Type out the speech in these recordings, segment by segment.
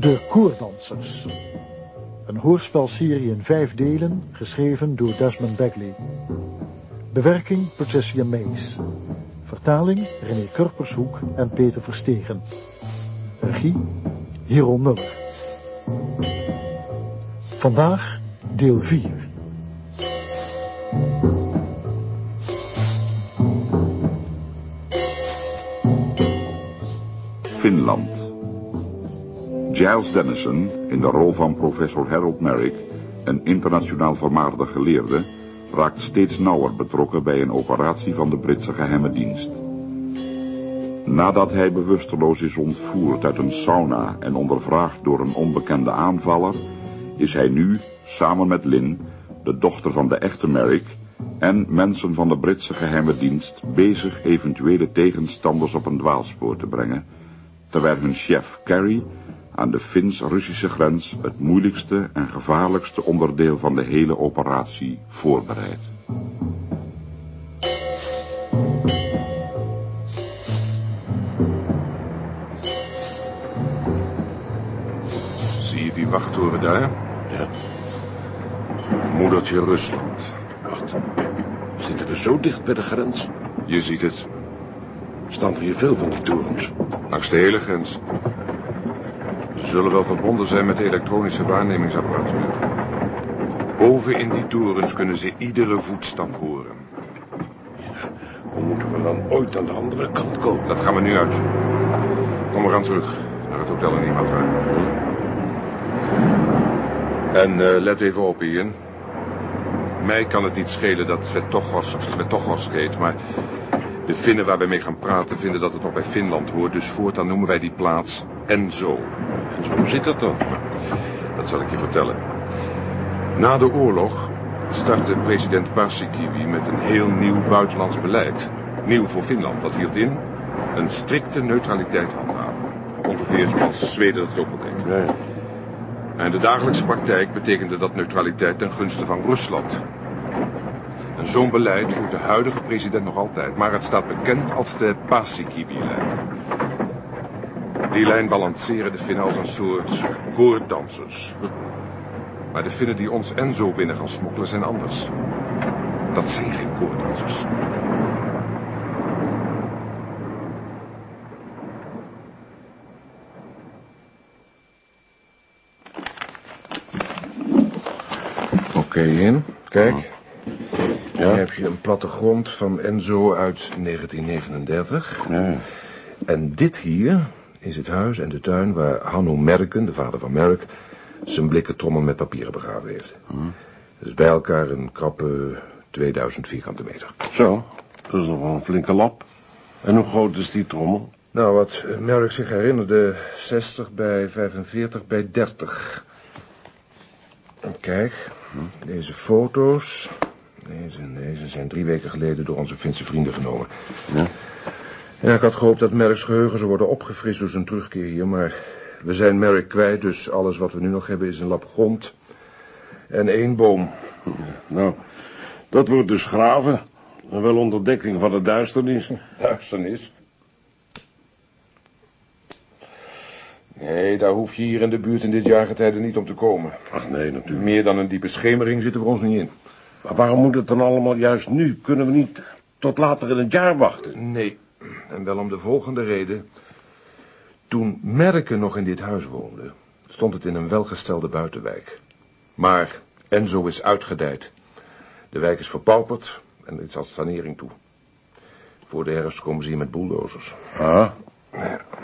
De Koerdansers. Een hoorspelserie in vijf delen, geschreven door Desmond Bagley. Bewerking Patricia Mays. Vertaling René Kurpershoek en Peter Verstegen. Regie Hieron Muller. Vandaag deel 4. Finland. Giles Dennison, in de rol van professor Harold Merrick, een internationaal vermaarde geleerde, raakt steeds nauwer betrokken bij een operatie van de Britse geheime dienst. Nadat hij bewusteloos is ontvoerd uit een sauna en ondervraagd door een onbekende aanvaller, is hij nu, samen met Lynn, de dochter van de echte Merrick, en mensen van de Britse geheime dienst bezig eventuele tegenstanders op een dwaalspoor te brengen, terwijl hun chef Carrie aan de Fins-Russische grens het moeilijkste en gevaarlijkste onderdeel van de hele operatie voorbereidt. Zie je die wachttoren daar? Ja. Moedertje Rusland. Wacht. Zitten we zo dicht bij de grens? Je ziet het. Staan er hier veel van die torens? Langs de hele grens. Ze zullen wel verbonden zijn met elektronische waarnemingsapparatuur. Boven in die torens kunnen ze iedere voetstap horen. Hoe moeten we dan ooit aan de andere kant komen? Dat gaan we nu uitzoeken. Kom eraan terug naar het hotel in Imatra. En eh, let even op, Ian. Mij kan het niet schelen dat Svetochos of Svetochos heet, maar de Finnen waar wij mee gaan praten vinden dat het nog bij Finland hoort, dus voortaan noemen wij die plaats Enzo. En zo zit dat dan. Dat zal ik je vertellen. Na de oorlog startte president Paasikivi met een heel nieuw buitenlands beleid. Nieuw voor Finland. Dat hield in een strikte neutraliteit handhaven. Ongeveer zoals Zweden dat ook al deed. Ja, ja. En de dagelijkse praktijk betekende dat neutraliteit ten gunste van Rusland. En zo'n beleid voert de huidige president nog altijd, maar het staat bekend als de Paasikivi-lijn. Die lijn balanceren de Finnen als een soort koorddansers. Maar de Finnen die ons en zo binnen gaan smokkelen zijn anders. Dat zijn geen koorddansers. Oké, in. Kijk. Heb je een plattegrond van Enzo uit 1939. Ja. En dit hier is het huis en de tuin waar Hanno Merken, de vader van Merk, zijn blikken trommel met papieren begraven heeft. Dus bij elkaar een krappe 2000 vierkante meter. Zo, dat is nog wel een flinke lap. En hoe groot is die trommel? Nou, wat Merk zich herinnerde, 60 bij 45 bij 30. En kijk, deze foto's, deze, deze zijn drie weken geleden door onze Finse vrienden genomen. Ja. Ja, ik had gehoopt dat Merks geheugen zou worden opgefrist door zijn terugkeer hier, maar we zijn Merk kwijt, dus alles wat we nu nog hebben is een lap grond en één boom. Nou, dat wordt dus graven. En wel onder dekking van de duisternis. Duisternis. Nee, daar hoef je hier in de buurt in dit jaargetijde niet om te komen. Ach nee, natuurlijk. Meer dan een diepe schemering zit er voor ons niet in. Maar waarom moet het dan allemaal juist nu? Kunnen we niet tot later in het jaar wachten? Nee, en wel om de volgende reden. Toen Merken nog in dit huis woonde, stond het in een welgestelde buitenwijk. Maar Enzo is uitgedijd. De wijk is verpauperd en er is al sanering toe. Voor de herfst komen ze hier met bulldozers. Ah.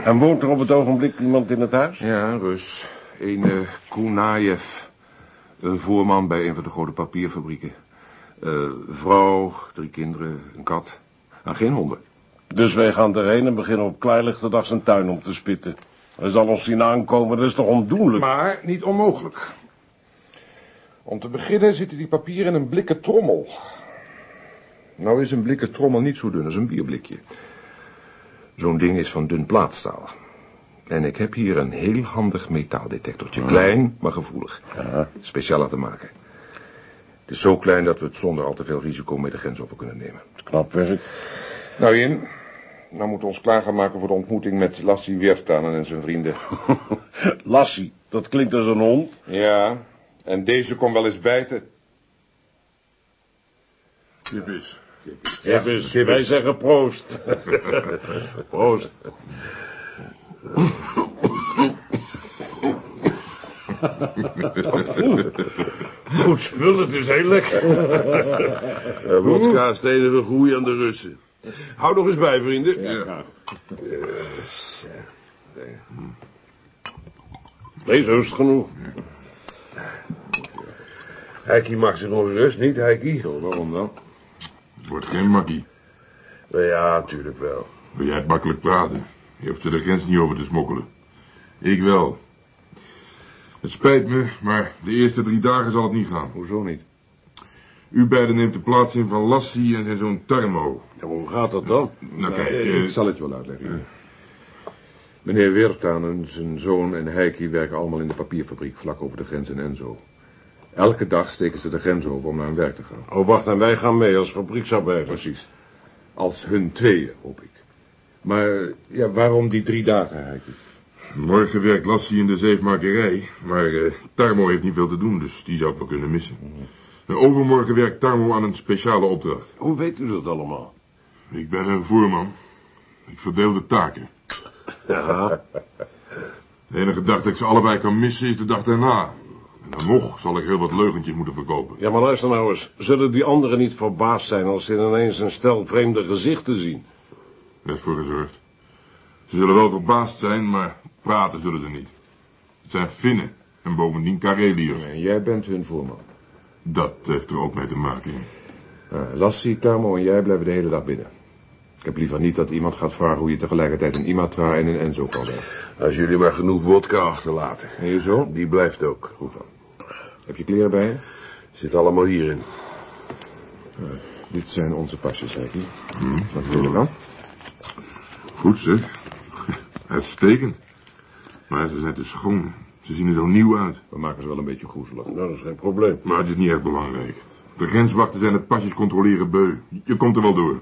En woont er op het ogenblik iemand in het huis? Ja, Rus. Een uh, Kunaev. Een voorman bij een van de grote papierfabrieken. Eh, vrouw, drie kinderen, een kat. En geen honden. Dus wij gaan erheen en beginnen op klaarlichte dag zijn tuin om te spitten. Hij zal ons zien aankomen, dat is toch ondoenlijk? Maar niet onmogelijk. Om te beginnen zitten die papieren in een blikken trommel. Nou is een blikken trommel niet zo dun als een bierblikje. Zo'n ding is van dun plaatstaal. En ik heb hier een heel handig metaaldetectortje. Klein, maar gevoelig. Ja. Speciaal laten maken. Het is zo klein dat we het zonder al te veel risico mee de grens over kunnen nemen. Knap werk. Nou, Ian, Nou moeten we ons klaar gaan maken voor de ontmoeting met Lassie Weertanen en zijn vrienden. Lassie, dat klinkt als een hond. Ja, en deze kon wel eens bijten. Kip is. Ja, wij zeggen proost. proost. Goed spul, het is heel lekker. Uh, wodka is de enige groei aan de Russen. Hou nog eens bij, vrienden. Ja. Deze is genoeg. Heiki mag zich nog rust, niet Heiki? Zo, waarom dan? Het wordt geen makkie. Ja, natuurlijk wel. Wil jij het makkelijk praten? Je hoeft er de grens niet over te smokkelen. Ik wel. Het spijt me, maar de eerste drie dagen zal het niet gaan. Hoezo niet? U beiden neemt de plaats in van Lassie en zijn zoon Tarmo. Ja, hoe gaat dat dan? Nou kijk, Eh, eh, ik zal het je wel uitleggen. Meneer Weertanen, zijn zoon en Heiki werken allemaal in de papierfabriek vlak over de grens in Enzo. Elke dag steken ze de grens over om naar hun werk te gaan. Oh, wacht, en wij gaan mee als fabrieksarbeiders. Precies. Als hun tweeën, hoop ik. Maar ja, waarom die drie dagen, Heiki? Morgen werkt Lassie in de zeefmakerij, maar eh, Tarmo heeft niet veel te doen, dus die zou ik wel kunnen missen. En overmorgen werkt Tarmo aan een speciale opdracht. Hoe weet u dat allemaal? Ik ben een voerman. Ik verdeel de taken. Ja, De enige dag dat ik ze allebei kan missen is de dag daarna. En dan nog zal ik heel wat leugentjes moeten verkopen. ja, maar luister nou eens. Zullen die anderen niet verbaasd zijn als ze ineens een stel vreemde gezichten zien? Er is voor gezorgd. Ze zullen wel verbaasd zijn, maar praten zullen ze niet. Het zijn Finnen en bovendien Kareliërs. En jij bent hun voorman. Dat heeft er ook mee te maken. Uh, Lassie, Tarmo en jij blijven de hele dag binnen. Ik heb liever niet dat iemand gaat vragen hoe je tegelijkertijd in Imatra en in Enzo kan werken. Als jullie maar genoeg wodka achterlaten. En je zo? Die blijft ook. Goed dan. Heb je kleren bij je? Zit allemaal hierin. Dit zijn onze pasjes, Heiki. Wat wil je dan? Goed zeg. Uitstekend. Maar ze zijn te schoon. Ze zien er zo nieuw uit. We maken ze wel een beetje groezelig. Nou, dat is geen probleem. Maar het is niet echt belangrijk. De grenswachten zijn het pasjes controleren beu. Je komt er wel door.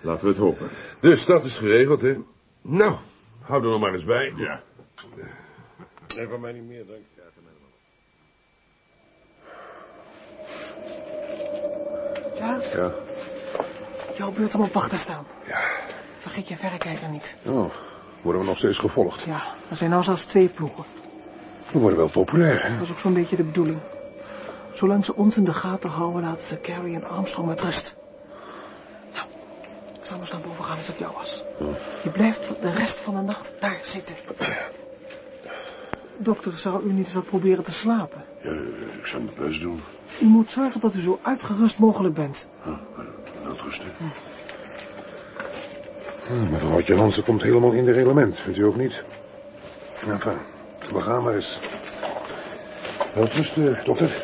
Laten we het hopen. Dus dat is geregeld, hè? Nou, hou er nog maar eens bij. Ja. Nee, van mij niet meer, denk ik. Klaas, Ja. jouw beurt om op wacht te staan. Ja. Vergeet je verrekijker niet. Oh, worden we nog steeds gevolgd? Ja, er zijn nou zelfs twee ploegen. We worden wel populair, hè? Dat is ook zo'n beetje de bedoeling. Zolang ze ons in de gaten houden, laten ze Carrie en Armstrong met rust. Nou, ik zou eens naar boven gaan als het jou was. Je blijft de rest van de nacht daar zitten. Dokter, zou u niet eens wat proberen te slapen? Ja, ik zal mijn best doen. U moet zorgen dat u zo uitgerust mogelijk bent. Uitrusten. Hm, mevrouwtje Hansen komt helemaal in de reglement, vindt u ook niet? Enfin, we gaan maar eens. Welterusten, dokter.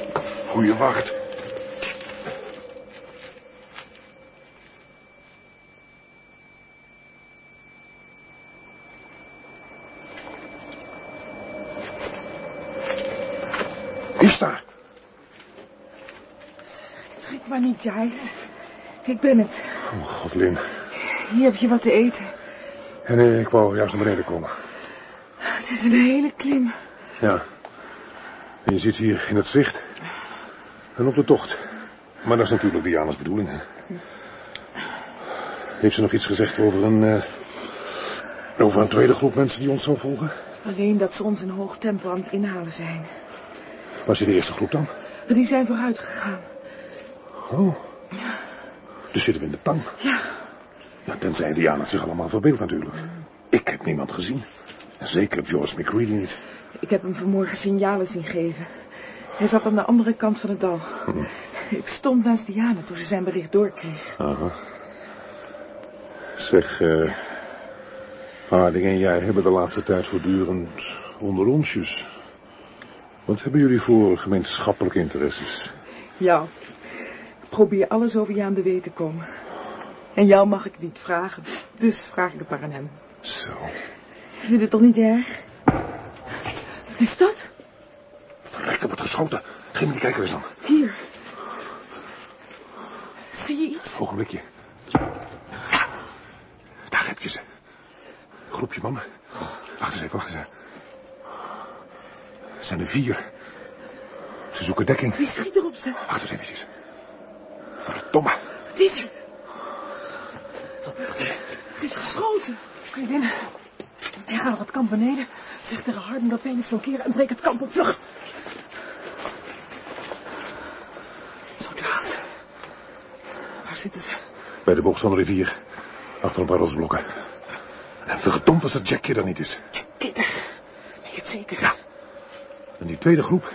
Goeie wacht. Is daar? Schrik maar niet, Giles. Ik ben het. Oh, godlin. Hier heb je wat te eten. En eh, ik wou juist naar beneden komen. Het is een hele klim. Ja. En je zit hier in het zicht. En op de tocht. Maar dat is natuurlijk Diana's bedoeling. hè. Heeft ze nog iets gezegd over een... eh, over een tweede groep mensen die ons zou volgen? Alleen dat ze ons in hoog tempo aan het inhalen zijn. Was je de eerste groep dan? Die zijn vooruit gegaan. Oh. Dus zitten we in de tang. Ja. Ja, tenzij Diana het zich allemaal verbeeldt natuurlijk. Ik heb niemand gezien. En zeker George McCready niet. Ik heb hem vanmorgen signalen zien geven. Hij zat aan de andere kant van het dal. Ik stond naast Diana toen ze zijn bericht doorkreeg. Aha. Zeg, eh... Harding en jij hebben de laatste tijd voortdurend onder onsjes. Wat hebben jullie voor gemeenschappelijke interesses? Ja. Ik probeer alles over je aan de weet te komen. En jou mag ik niet vragen. Dus vraag ik het maar aan hem. Zo. Je vindt het toch niet erg? Wat is dat? Verrek, er wordt geschoten. Geef me die kijker eens aan. Hier. Zie je iets? Ogenblikje. Daar heb je ze. groepje mannen. Wacht eens even, wacht eens even. Er zijn er vier. Ze zoeken dekking. Wie schiet er op ze? Wacht eens eventjes. Verdomme. Wat is er? Er is geschoten. Vriendin, hij gaat naar het kamp beneden. Zeg tegen Harden dat wij niets keren en breek het kamp op vlucht. Zo, Charles. Waar zitten ze? Bij de bocht van de rivier. Achter een paar rotsblokken. En verdomd als het Jack Kidder niet is. Kidder. Weet je het zeker? Ja. En die tweede groep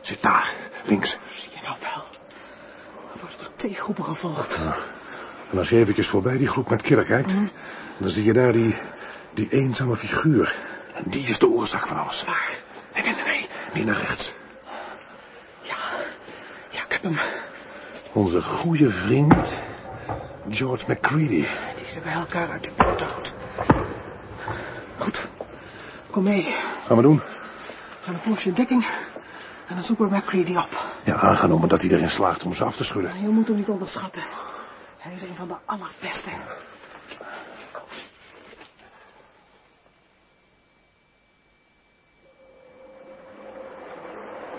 zit daar, links. Zie je nou wel? Er worden er twee groepen gevolgd. En als je eventjes voorbij die groep met Kidder kijkt... dan zie je daar die, die eenzame figuur. En die is de oorzaak van alles. Waar? Nee, nee, nee, nee. Meer naar rechts. Ja. Ja, ik heb hem. Onze goede vriend... George McCready. Die ze bij elkaar uit de buurt houdt. Goed. Kom mee. Gaan we doen? Ga een poosje in dekking. En dan zoeken we McCready op. Ja, aangenomen dat hij erin slaagt om ze af te schudden. Je moet hem niet onderschatten. Hij is een van de allerbeste.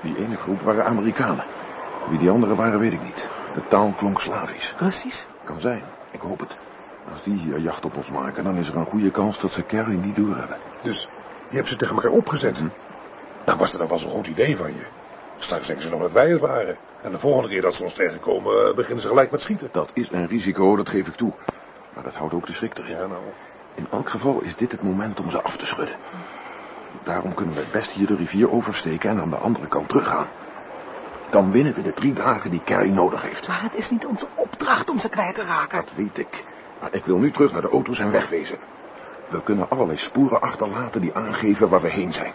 Die ene groep waren Amerikanen. Wie die anderen waren, weet ik niet. De taal klonk Slavisch. Russisch? Kan zijn. Ik hoop het. Als die hier jacht op ons maken, dan is er een goede kans dat ze Carrie niet doorhebben. Dus je hebt ze tegen elkaar opgezet. Nou was dat wel zo'n goed idee van je. Straks denken ze nog dat wij het waren. En de volgende keer dat ze ons tegenkomen, eh, beginnen ze gelijk met schieten. Dat is een risico, dat geef ik toe. Maar dat houdt ook de schrik erin. Ja, nou. In elk geval is dit het moment om ze af te schudden. Daarom kunnen we het best hier de rivier oversteken en aan de andere kant teruggaan. Dan winnen we de drie dagen die Carrie nodig heeft. Maar het is niet onze opdracht om ze kwijt te raken. Dat weet ik. Maar ik wil nu terug naar de auto's en wegwezen. We kunnen allerlei sporen achterlaten die aangeven waar we heen zijn.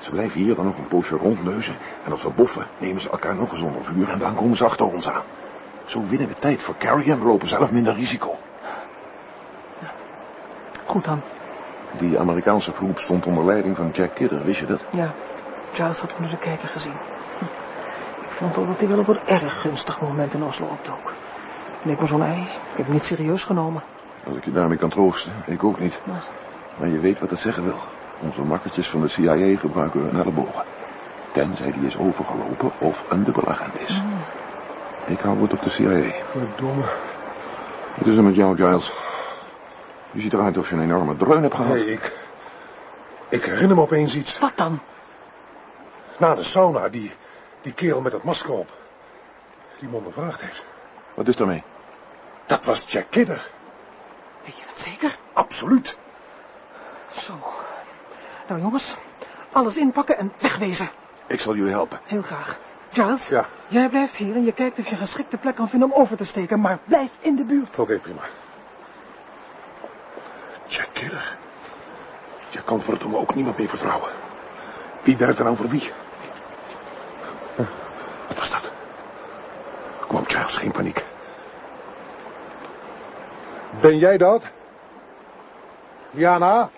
Ze blijven hier dan nog een poosje rondneuzen. En als we boffen, nemen ze elkaar nog eens onder vuur en dan komen ze achter ons aan. Zo winnen we tijd voor Carrie en we lopen zelf minder risico. Goed dan. Die Amerikaanse groep stond onder leiding van Jack Kidder, wist je dat? Ja, Charles had onder de kijker gezien. Hm. Ik vond al dat hij wel op een erg gunstig moment in Oslo opdook. Leek me zo'n ei. Ik heb hem niet serieus genomen. Als ik je daarmee kan troosten, ik ook niet. Maar Maar je weet wat het zeggen wil. Onze makkertjes van de CIA gebruiken hun ellebogen. Tenzij die is overgelopen of een dubbelagent is. Ik hou het op de CIA. Verdomme. Wat is er met jou, Giles? Je ziet eruit of je een enorme dreun hebt gehad. Nee, ik... Ik herinner me opeens iets. wat dan? Na de sauna, die, die kerel met dat masker op. Die me ondervraagd heeft. Wat is daarmee? Dat was Jack Kidder. Weet je dat zeker? Absoluut. Zo. Nou jongens, alles inpakken en wegwezen. Ik zal jullie helpen. Heel graag. Giles, Ja. jij blijft hier en je kijkt of je een geschikte plek kan vinden om over te steken. Maar blijf in de buurt. Oké, prima. Jack Kidder. Je kan verdomme ook niemand meer vertrouwen. Wie werkt er nou voor wie? Huh, Wat was dat? Kom op, Giles, geen paniek. Ben jij dat? Jana?